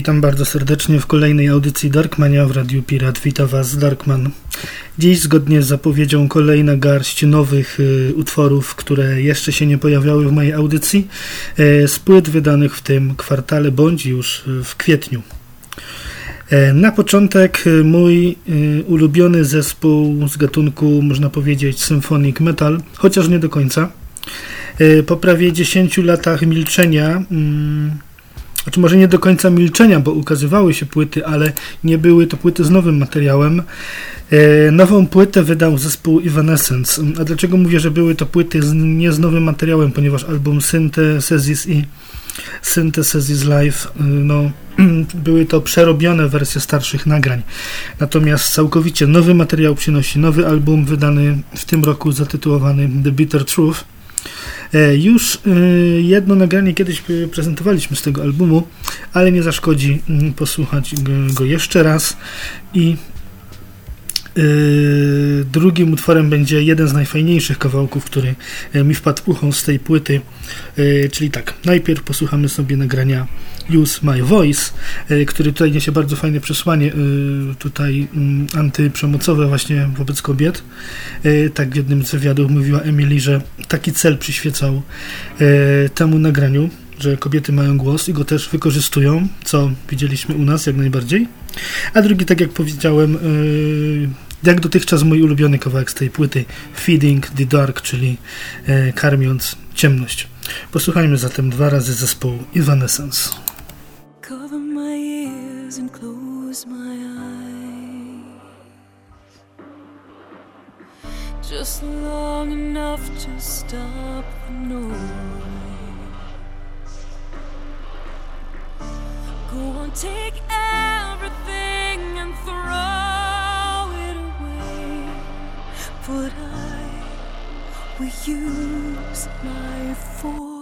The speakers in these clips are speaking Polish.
Witam bardzo serdecznie w kolejnej audycji Darkmania w Radiu Pirat. Witam Was Darkman. Dziś zgodnie z zapowiedzią kolejna garść nowych y, utworów, które jeszcze się nie pojawiały w mojej audycji, y, z płyt wydanych w tym kwartale bądź już y, w kwietniu. Y, na początek y, mój ulubiony zespół z gatunku, można powiedzieć, symphonic metal, chociaż nie do końca. Po prawie 10 latach milczenia mm, znaczy może nie do końca milczenia, bo ukazywały się płyty, ale nie były to płyty z nowym materiałem. E, nową płytę wydał zespół Evanescence. A dlaczego mówię, że były to płyty z, nie z nowym materiałem? Ponieważ album Synthesis i Synthesis Live, y, no, były to przerobione wersje starszych nagrań. Natomiast całkowicie nowy materiał przynosi nowy album wydany w tym roku zatytułowany The Bitter Truth. E, już e, jedno nagranie kiedyś prezentowaliśmy z tego albumu, ale nie zaszkodzi mm, posłuchać go jeszcze raz i e, drugim utworem będzie jeden z najfajniejszych kawałków, który mi wpadł ucho z tej płyty. Czyli tak, najpierw posłuchamy sobie nagrania Use My Voice, e, który tutaj niesie bardzo fajne przesłanie, e, tutaj mm, antyprzemocowe właśnie wobec kobiet. E, tak w jednym z wywiadów mówiła Emily, że taki cel przyświecał temu nagraniu, że kobiety mają głos i go też wykorzystują, co widzieliśmy u nas jak najbardziej. A drugi, tak jak powiedziałem, jak dotychczas mój ulubiony kawałek z tej płyty Feeding the Dark, czyli karmiąc ciemność. Posłuchajmy zatem dwa razy zespołu Evanescence. Just long enough to stop the noise. Go on, take everything and throw it away. But I will use my force.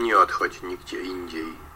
не отхватит нигде Индии.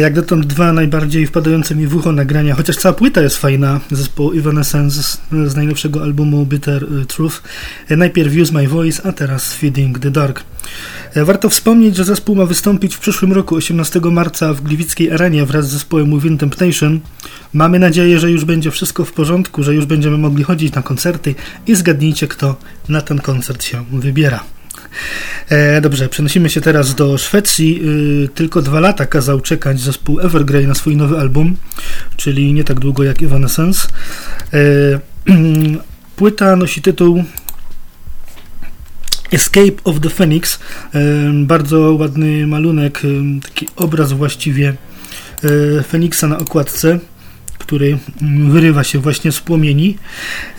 Jak dotąd dwa najbardziej wpadające mi w ucho nagrania, chociaż cała płyta jest fajna, zespołu Evanescence z, z najnowszego albumu Bitter e, Truth. E, najpierw Use My Voice, a teraz Feeding the Dark. Warto wspomnieć, że zespół ma wystąpić w przyszłym roku, 18 marca w Gliwickiej Arenie wraz z zespołem Within Temptation. Mamy nadzieję, że już będzie wszystko w porządku, że już będziemy mogli chodzić na koncerty i zgadnijcie, kto na ten koncert się wybiera. E, dobrze, przenosimy się teraz do Szwecji. E, tylko dwa lata kazał czekać zespół Evergrey na swój nowy album, czyli nie tak długo jak Evanescence. E, płyta nosi tytuł Escape of the Phoenix. Bardzo ładny malunek, taki obraz właściwie Feniksa na okładce, który mm, wyrywa się właśnie z płomieni.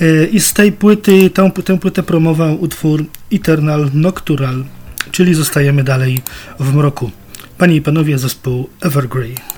E, I z tej płyty, tę, tę płytę promował utwór Eternal Noctural, czyli zostajemy dalej w mroku. Panie i panowie, zespół Evergrey.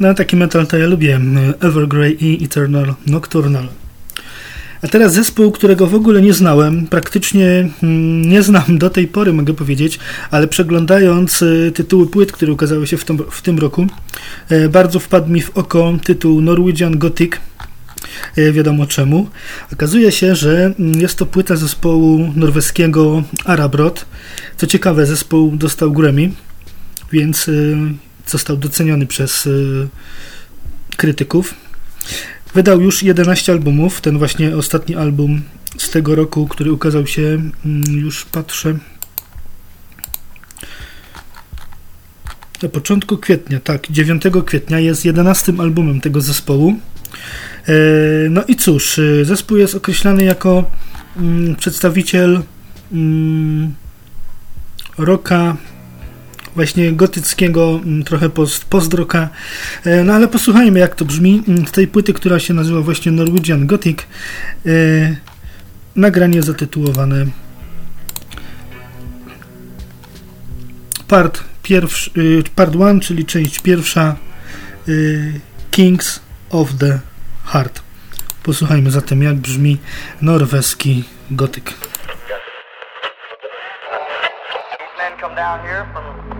No taki metal to ja lubię. Evergrey i Eternal Nocturnal. A teraz zespół, którego w ogóle nie znałem, praktycznie mm, nie znam do tej pory, mogę powiedzieć, ale przeglądając e, tytuły płyt, które ukazały się w tym, w tym roku, e, bardzo wpadł mi w oko tytuł Norwegian Gothic. E, wiadomo czemu. Okazuje się, że mm, jest to płyta zespołu norweskiego Arabrot. Co ciekawe, zespół dostał Grammy, więc został doceniony przez krytyków. Wydał już 11 albumów. Ten właśnie ostatni album z tego roku, który ukazał się, mm, już patrzę. Na początku kwietnia, tak, 9 kwietnia jest 11 albumem tego zespołu. E, no i cóż, e, zespół jest określany jako mm, przedstawiciel mm, rocka właśnie gotyckiego, mm, trochę post-rocka. E, no ale posłuchajmy jak to brzmi z tej płyty, która się nazywa właśnie Norwegian Gothic. E, nagranie zatytułowane part pierwszy, y, part one, czyli część pierwsza y, Kings of the Heart. Posłuchajmy zatem jak brzmi norweski gotyk. down here from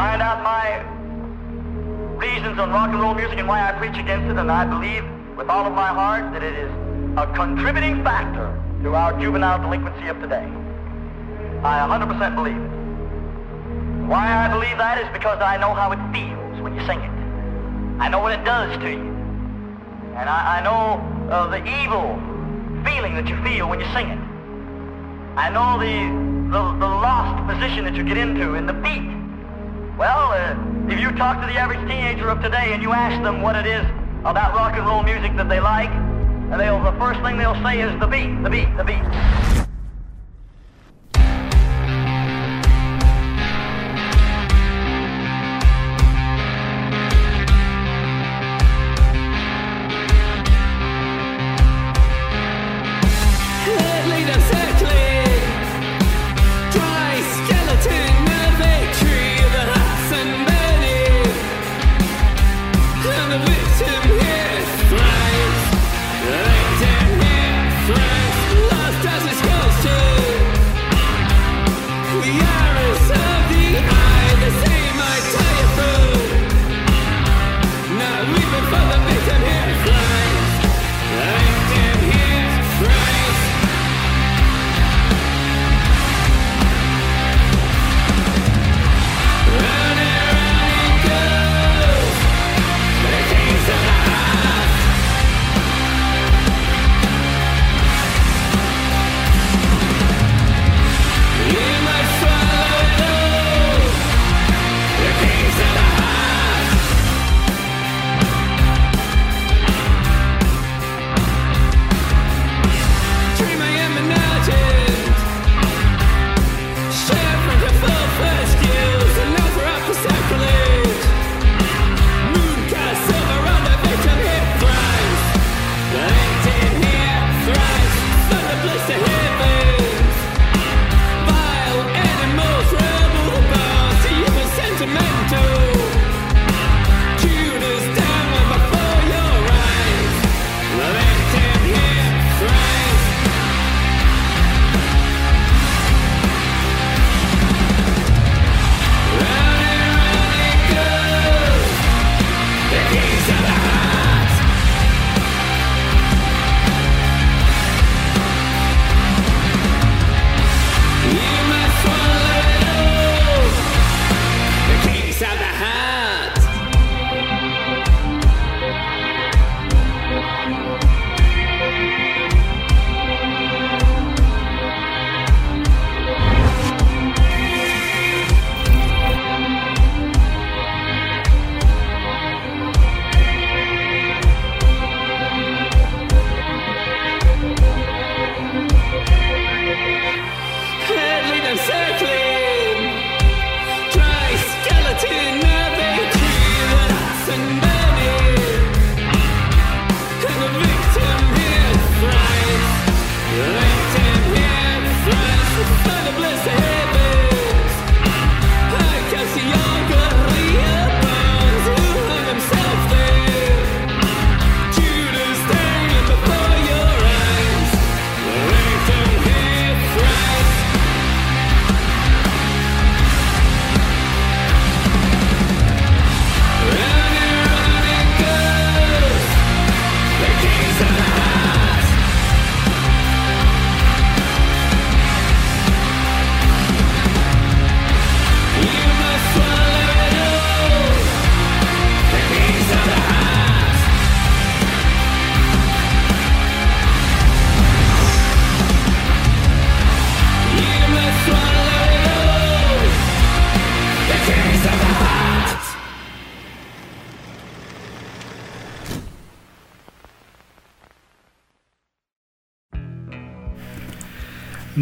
find out my reasons on rock and roll music and why I preach against it. And I believe with all of my heart that it is a contributing factor to our juvenile delinquency of today. I 100% believe it. Why I believe that is because I know how it feels when you sing it. I know what it does to you. And I, I know uh, the evil feeling that you feel when you sing it. I know the the, the lost position that you get into in the beat. Well, uh, if you talk to the average teenager of today and you ask them what it is about rock and roll music that they like, and they'll, the first thing they'll say is the beat, the beat, the beat.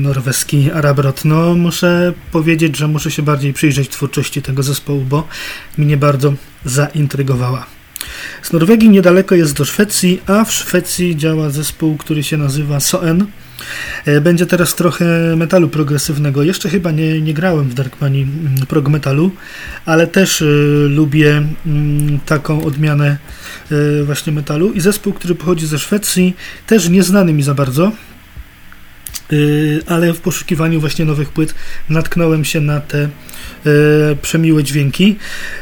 Norweski Arabrot. No, muszę powiedzieć, że muszę się bardziej przyjrzeć twórczości tego zespołu, bo mnie bardzo zaintrygowała. Z Norwegii niedaleko jest do Szwecji, a w Szwecji działa zespół, który się nazywa Soen. E, będzie teraz trochę metalu progresywnego. Jeszcze chyba nie, nie grałem w Darkmani mm, prog metalu, ale też y, lubię y, taką odmianę y, właśnie metalu. I zespół, który pochodzi ze Szwecji, też nieznany mi za bardzo, ale w poszukiwaniu właśnie nowych płyt natknąłem się na te E, przemiłe dźwięki.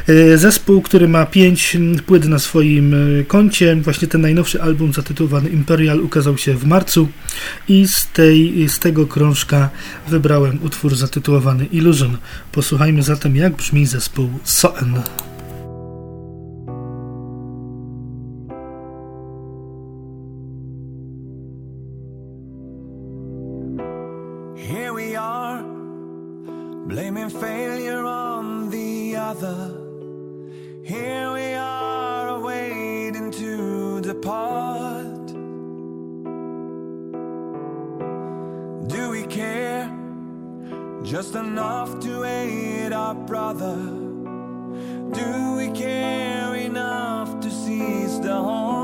E, zespół, który ma pięć płyt na swoim koncie, właśnie ten najnowszy album zatytułowany Imperial ukazał się w marcu i z, tej, z tego krążka wybrałem utwór zatytułowany Illusion. Posłuchajmy zatem jak brzmi zespół Soen. blaming failure on the other. Here we are, waiting to depart. Do we care just enough to aid our brother? Do we care enough to seize the home?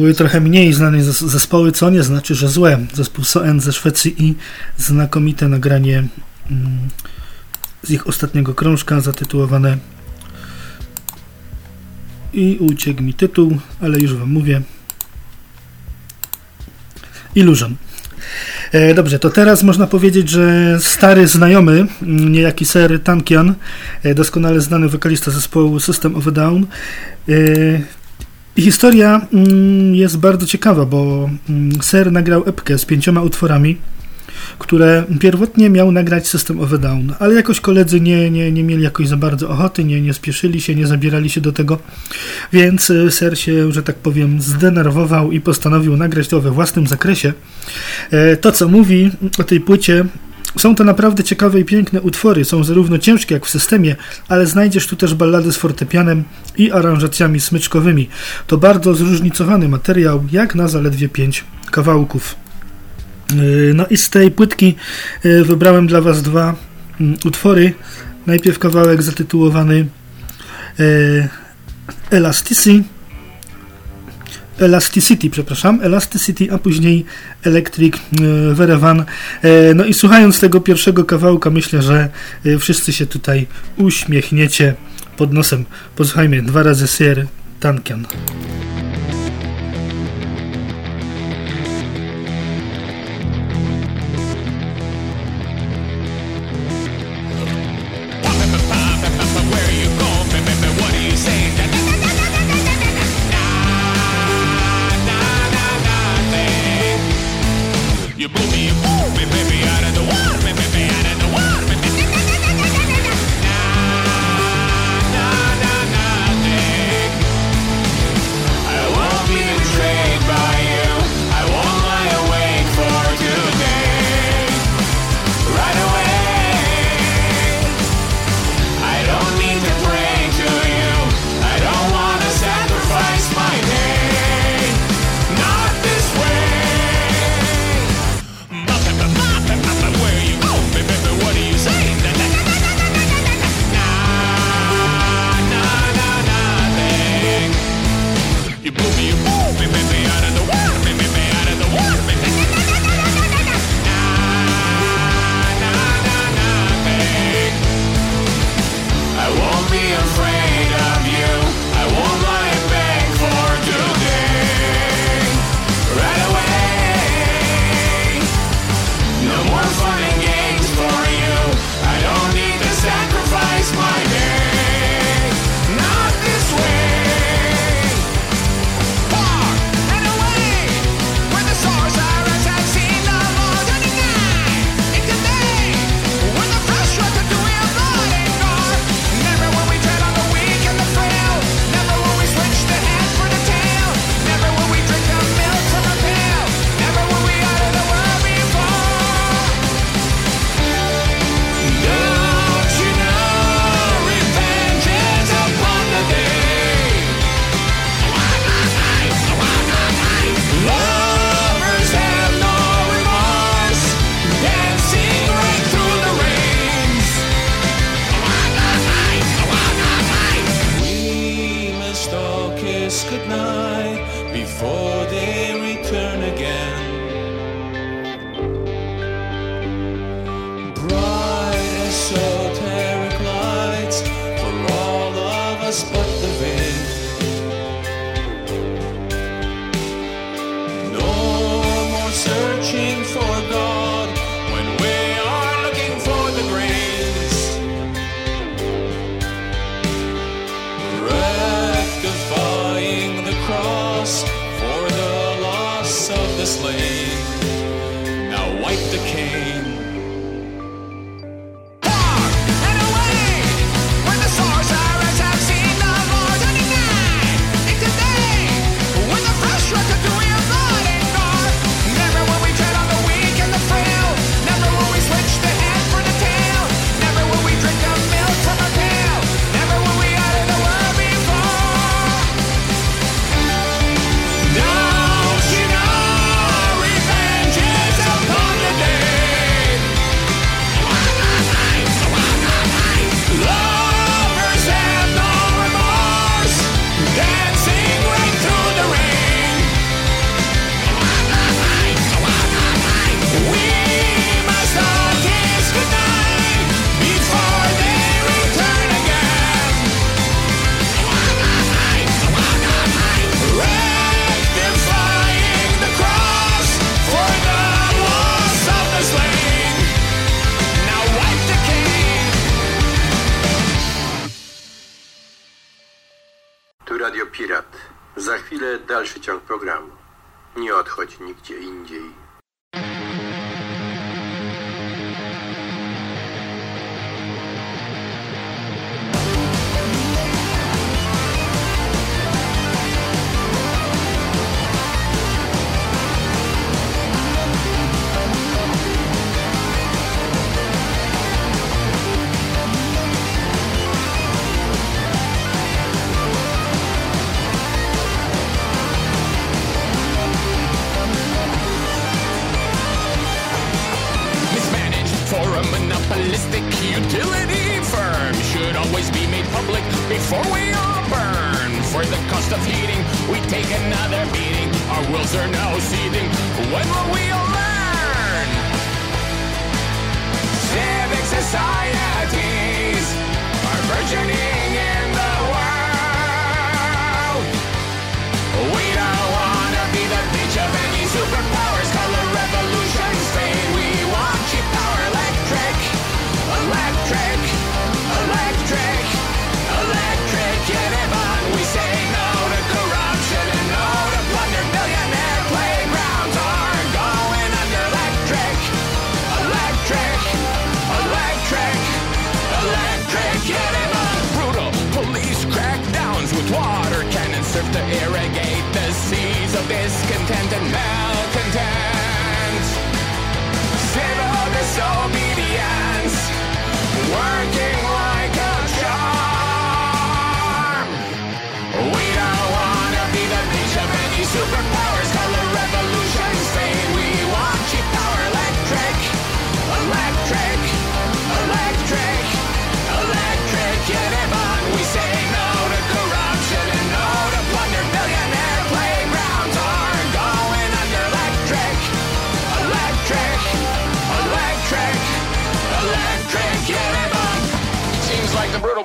Były trochę mniej znane zespoły, co nie znaczy, że złe. Zespół Soen ze Szwecji i znakomite nagranie mm, z ich ostatniego krążka zatytułowane i uciekł mi tytuł, ale już wam mówię. Illusion. E, dobrze, to teraz można powiedzieć, że stary znajomy, mm, niejaki Sir Tankian, e, doskonale znany wokalista zespołu System of a Down. Historia mm, jest bardzo ciekawa, bo mm, Ser nagrał epkę z pięcioma utworami które pierwotnie miał nagrać System of a Down, ale jakoś koledzy nie, nie, nie mieli jakoś za bardzo ochoty, nie, nie spieszyli się, nie zabierali się do tego, więc e, Ser się, że tak powiem, zdenerwował i postanowił nagrać to we własnym zakresie. E, to, co mówi o tej płycie, są to naprawdę ciekawe i piękne utwory, są zarówno ciężkie jak w systemie, ale znajdziesz tu też ballady z fortepianem i aranżacjami smyczkowymi. To bardzo zróżnicowany materiał, jak na zaledwie pięć kawałków. E, no i z tej płytki e, wybrałem dla Was dwa mm, utwory. Najpierw kawałek zatytułowany e, Elasticity, przepraszam, Elasticity, a później Electric Verevan. No i słuchając tego pierwszego kawałka, myślę, że wszyscy się tutaj uśmiechniecie pod nosem. Posłuchajmy dwa razy Sir Tankian. Of heating, we take another beating. Our wills are now seething. When will we learn? Civic societies are burgeoning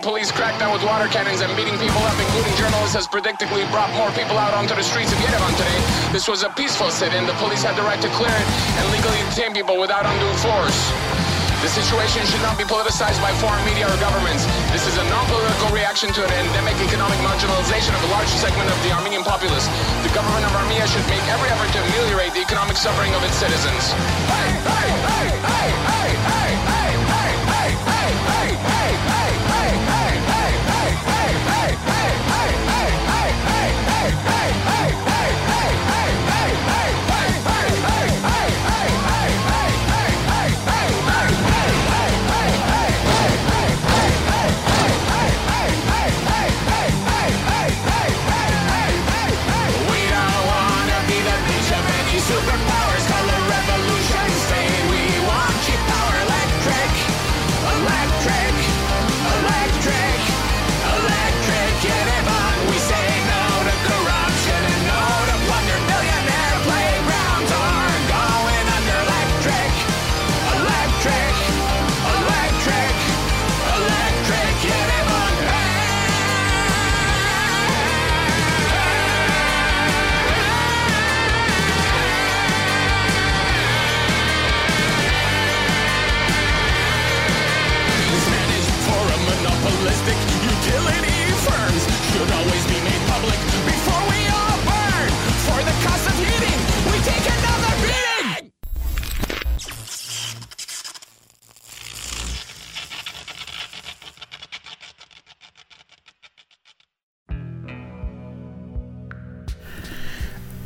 police crackdown with water cannons and beating people up, including journalists, has predictably brought more people out onto the streets of Yerevan today. This was a peaceful sit-in. The police had the right to clear it and legally detain people without undue force. The situation should not be politicized by foreign media or governments. This is a non-political reaction to an endemic economic marginalization of a large segment of the Armenian populace. The government of Armenia should make every effort to ameliorate the economic suffering of its citizens. Hey, hey, hey,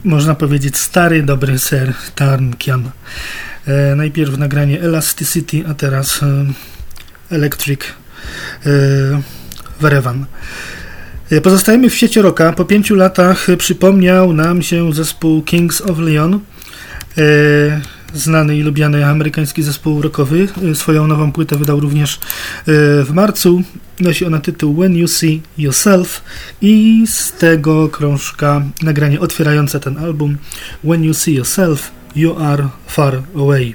Można powiedzieć stary, dobry ser Tarnkian. E, najpierw nagranie Elasticity, a teraz e, Electric e, Werevan. E, Pozostajemy w świecie rocka. Po pięciu latach przypomniał nam się zespół Kings of Leon. Znany i lubiany amerykański zespół rockowy. E, Swoją nową płytę wydał również e, w marcu. Nosi ona tytuł When You See Yourself i z tego krążka nagranie otwierające ten album When You See Yourself, You Are Far Away.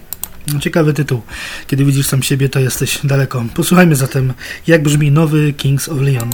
Ciekawy tytuł. Kiedy widzisz sam siebie, to jesteś daleko. Posłuchajmy zatem, jak brzmi nowy Kings of Leon.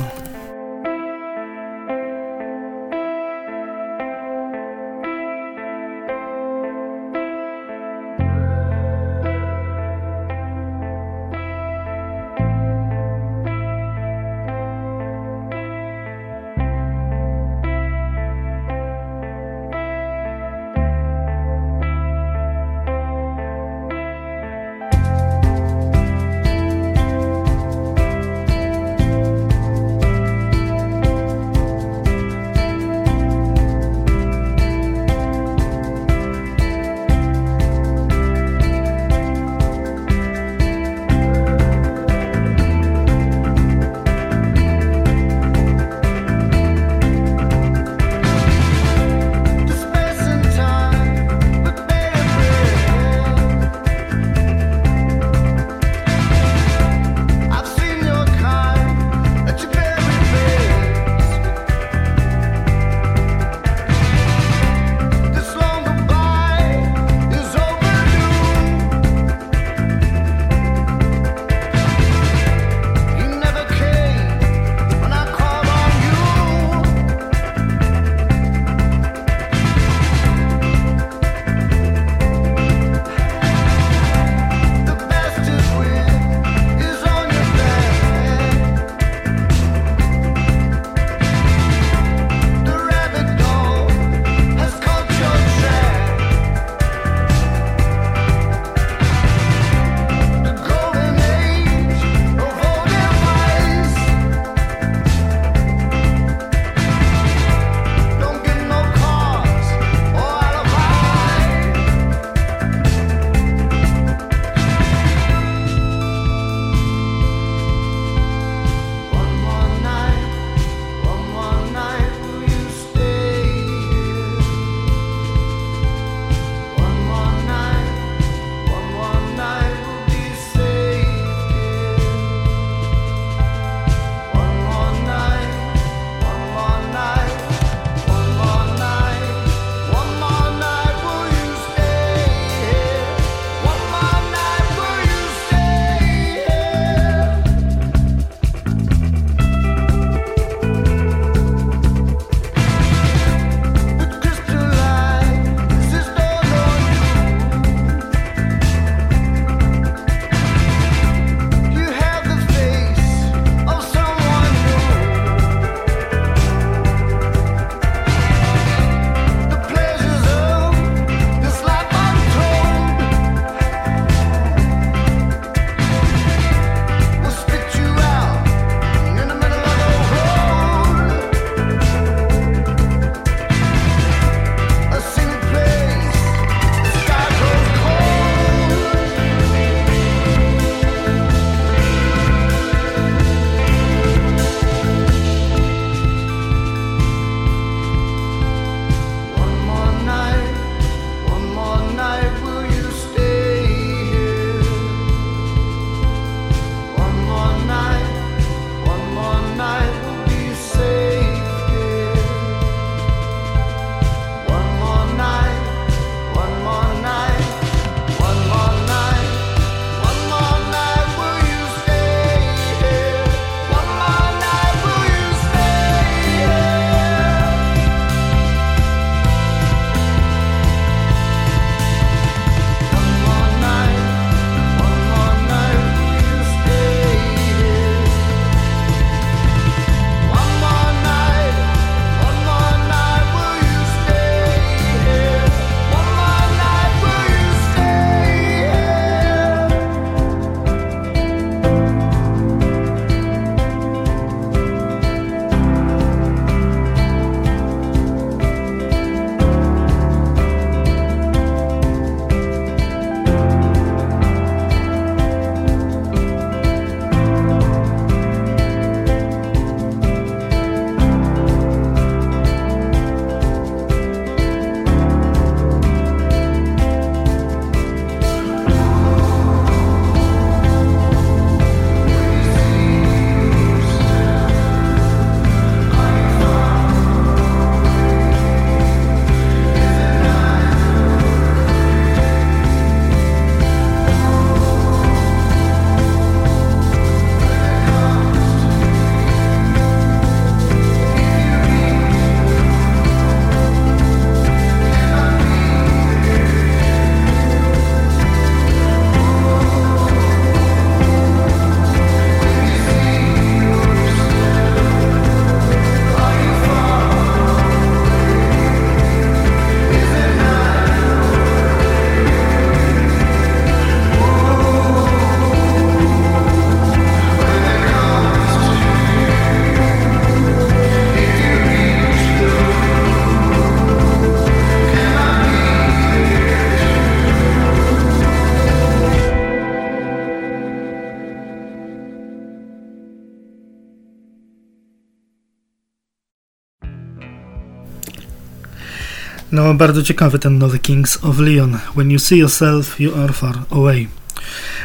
No, bardzo ciekawy ten nowy Kings of Leon. When you see yourself, you are far away.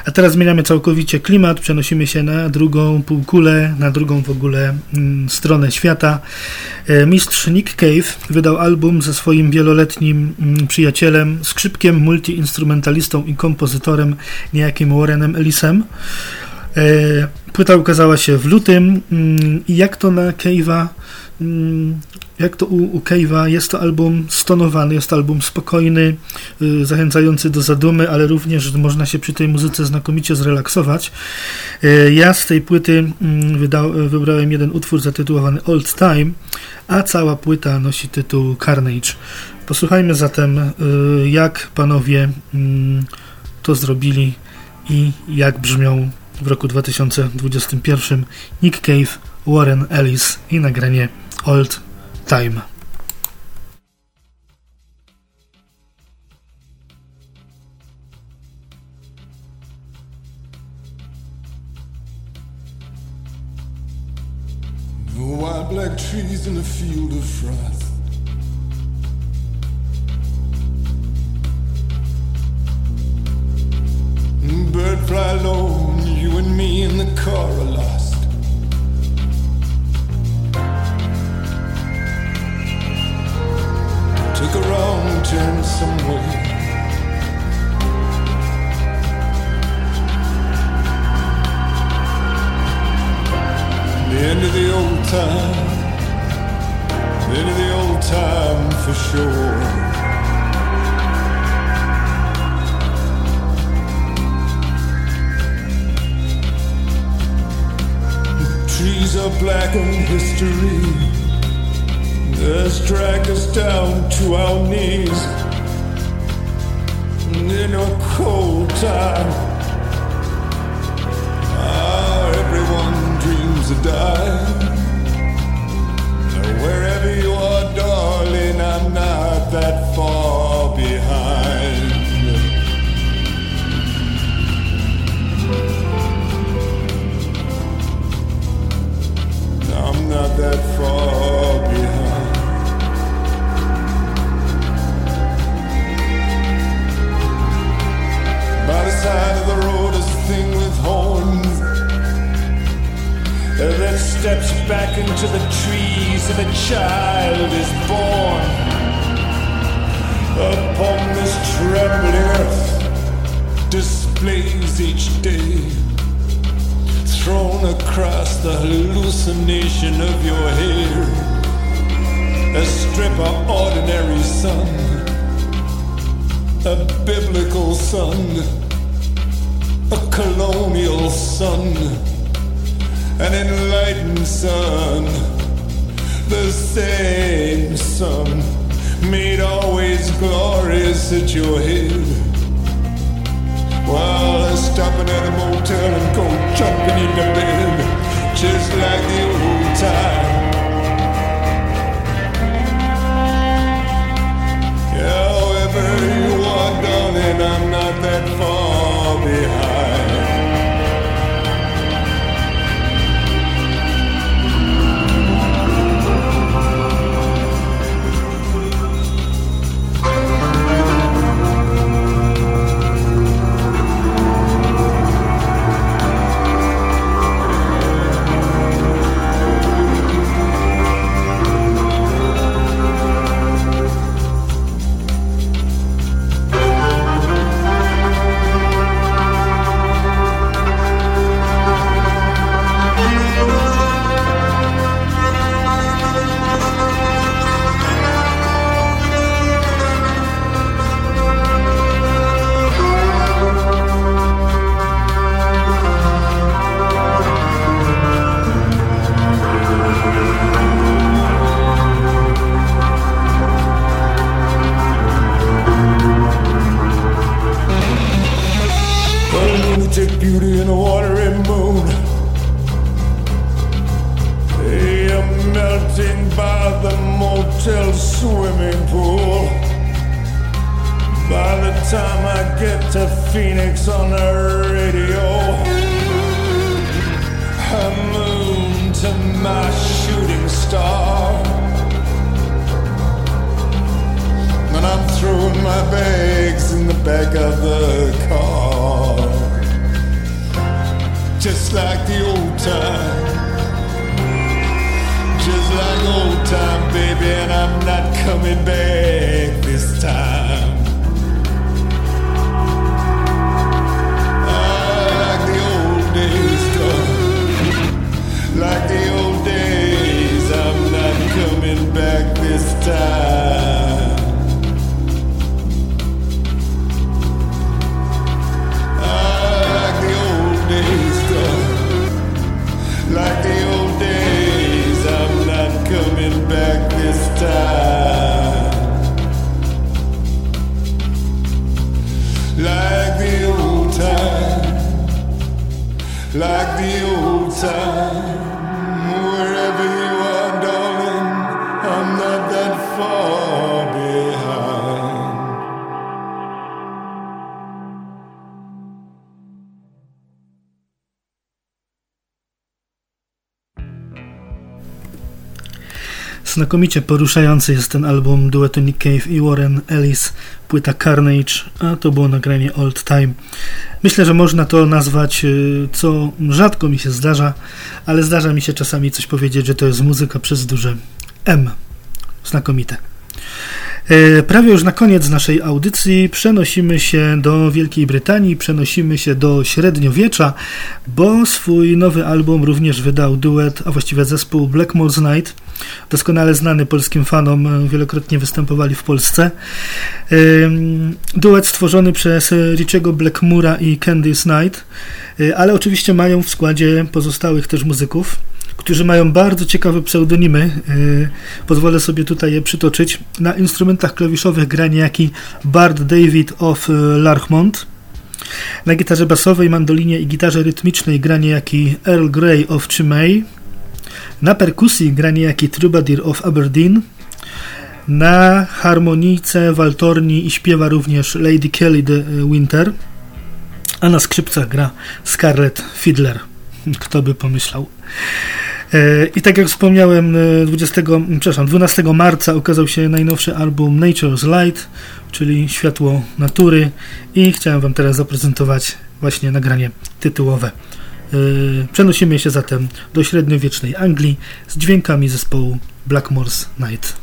A teraz zmieniamy całkowicie klimat, przenosimy się na drugą półkulę, na drugą w ogóle mm, stronę świata. E, mistrz Nick Cave wydał album ze swoim wieloletnim mm, przyjacielem, skrzypkiem, multiinstrumentalistą i kompozytorem, niejakim Warrenem Ellisem. E, płyta ukazała się w lutym mm, i jak to na Cave'a jak to u, u Cave'a, jest to album stonowany, jest to album spokojny, y, zachęcający do zadumy, ale również można się przy tej muzyce znakomicie zrelaksować. Y, ja z tej płyty y, wydał, wybrałem jeden utwór zatytułowany Old Time, a cała płyta nosi tytuł Carnage. Posłuchajmy zatem, y, jak panowie mm, to zrobili i jak brzmią w roku 2021 Nick Cave, Warren Ellis i nagranie Old Time. The wild black trees in the field of frost. Bird fly low, you and me in the car are lost. Took a wrong turn somewhere. The end of the old time. The end of the old time for sure. The trees are blackened history. That's dragged us down to our knees. In a cold time. Ah, everyone dreams of dying. Wherever you are, darling, I'm not that far steps back into the trees and a child is born. Upon this trembling earth displays each day. Thrown across the hallucination of your hair. A strip of ordinary sun. A biblical sun. A colonial sun an enlightened sun, the same sun, made always glorious at your head. While stopping at a motel and go jumping into bed, just like the On the radio, a moon to my shooting star. and I'm throwing my bags in the back of the car. Just like the old time. Just like old time, baby, and I'm not Znakomicie poruszający jest ten album duetu Nick Cave i Warren Ellis, płyta Carnage, a to było nagranie Old Time. Myślę, że można to nazwać, y, co rzadko mi się zdarza, ale zdarza mi się czasami coś powiedzieć, że to jest muzyka przez duże M. Znakomite. E, Prawie już na koniec naszej audycji przenosimy się do Wielkiej Brytanii, przenosimy się do średniowiecza, bo swój nowy album również wydał duet, a właściwie zespół Blackmore's Night, doskonale znany polskim fanom, e, wielokrotnie występowali w Polsce. Ym, Duet stworzony przez Richiego Blackmura i Candice Knight, ale oczywiście mają w składzie pozostałych też muzyków którzy mają bardzo ciekawe pseudonimy. Yy, Pozwolę sobie tutaj je przytoczyć. Na instrumentach klawiszowych gra niejaki Bart David of y, Larchmont. Na gitarze basowej, mandolinie i gitarze rytmicznej gra niejaki Earl Grey of Chimay. Na perkusji gra niejaki Troubadour of Aberdeen. Na harmonijce, waltorni i śpiewa również Lady Kelly de Winter. A na skrzypcach gra Scarlett Fiddler. Kto by pomyślał. E, I tak jak wspomniałem, e, 20, przepraszam, 12 marca ukazał się najnowszy album Nature's Light, czyli Światło Natury i chciałem Wam teraz zaprezentować właśnie nagranie tytułowe. E, Przenosimy się zatem do średniowiecznej Anglii z dźwiękami zespołu Blackmore's Night.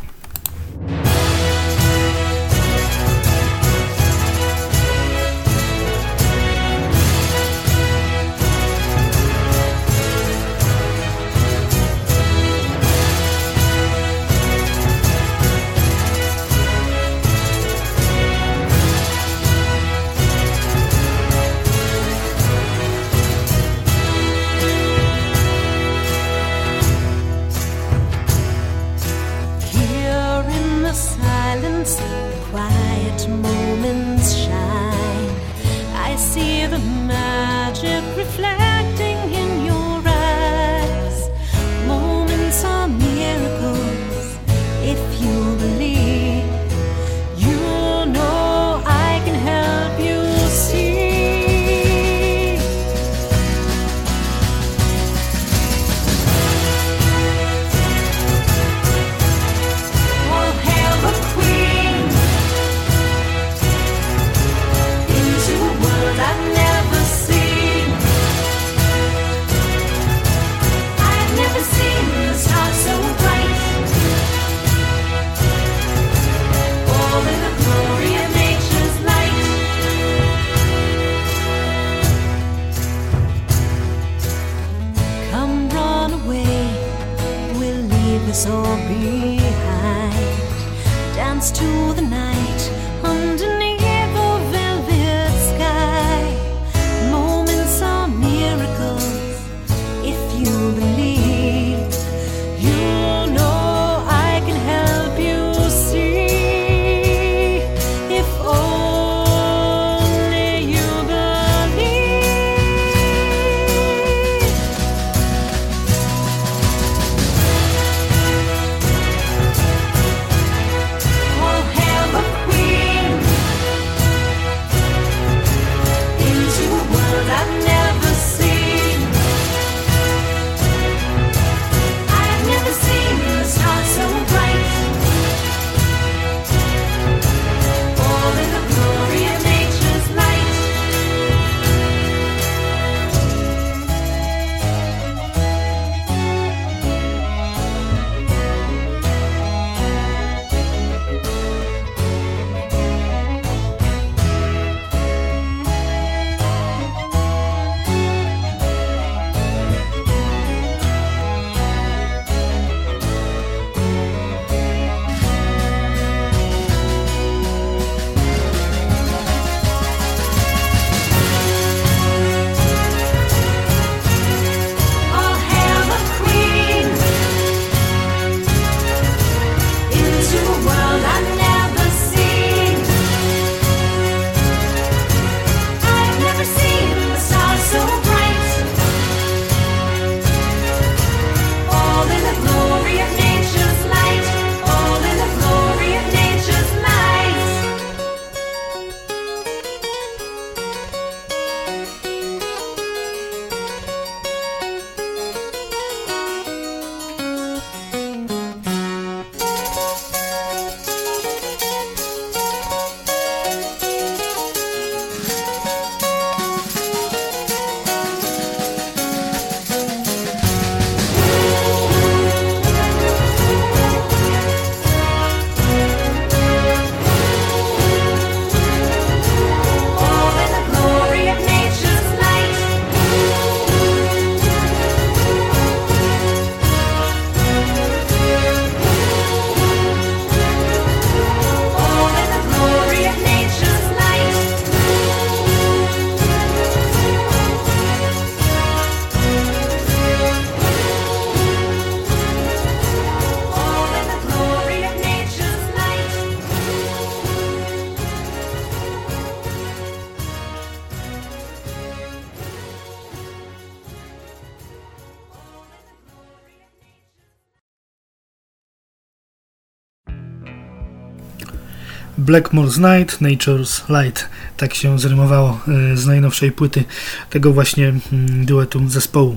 Blackmore's Night, Nature's Light. Tak się zrymowało y, z najnowszej płyty tego właśnie mm, duetu zespołu.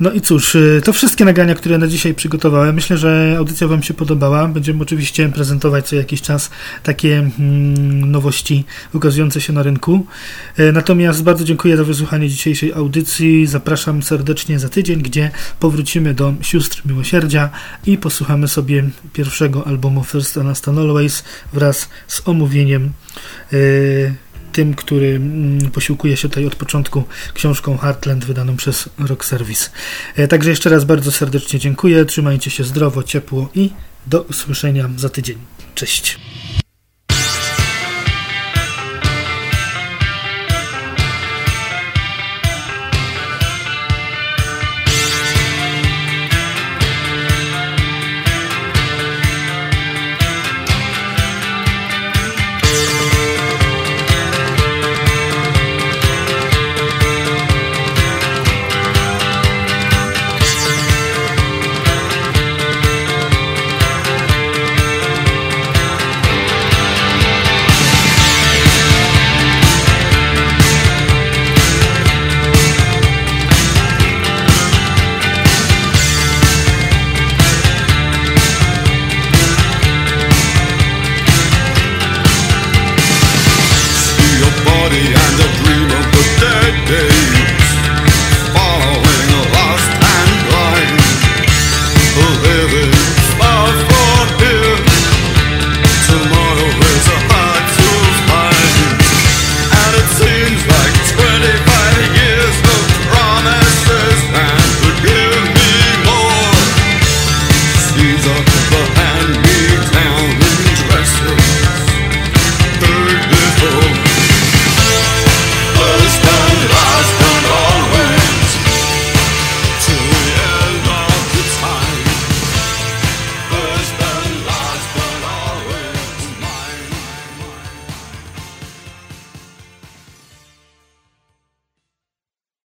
No i cóż, y, to wszystkie nagrania, które na dzisiaj przygotowałem. Myślę, że audycja Wam się podobała. Będziemy oczywiście prezentować co jakiś czas takie mm, nowości ukazujące się na rynku. Y, Natomiast bardzo dziękuję za wysłuchanie dzisiejszej audycji. Zapraszam serdecznie za tydzień, gdzie powrócimy do Sióstr Miłosierdzia i posłuchamy sobie pierwszego albumu First Anastan Always wraz z omówieniem y, tym, który mm, posiłkuje się tutaj od początku książką Heartland wydaną przez Rock Service. E, Także jeszcze raz bardzo serdecznie dziękuję. Trzymajcie się zdrowo, ciepło i do usłyszenia za tydzień. Cześć.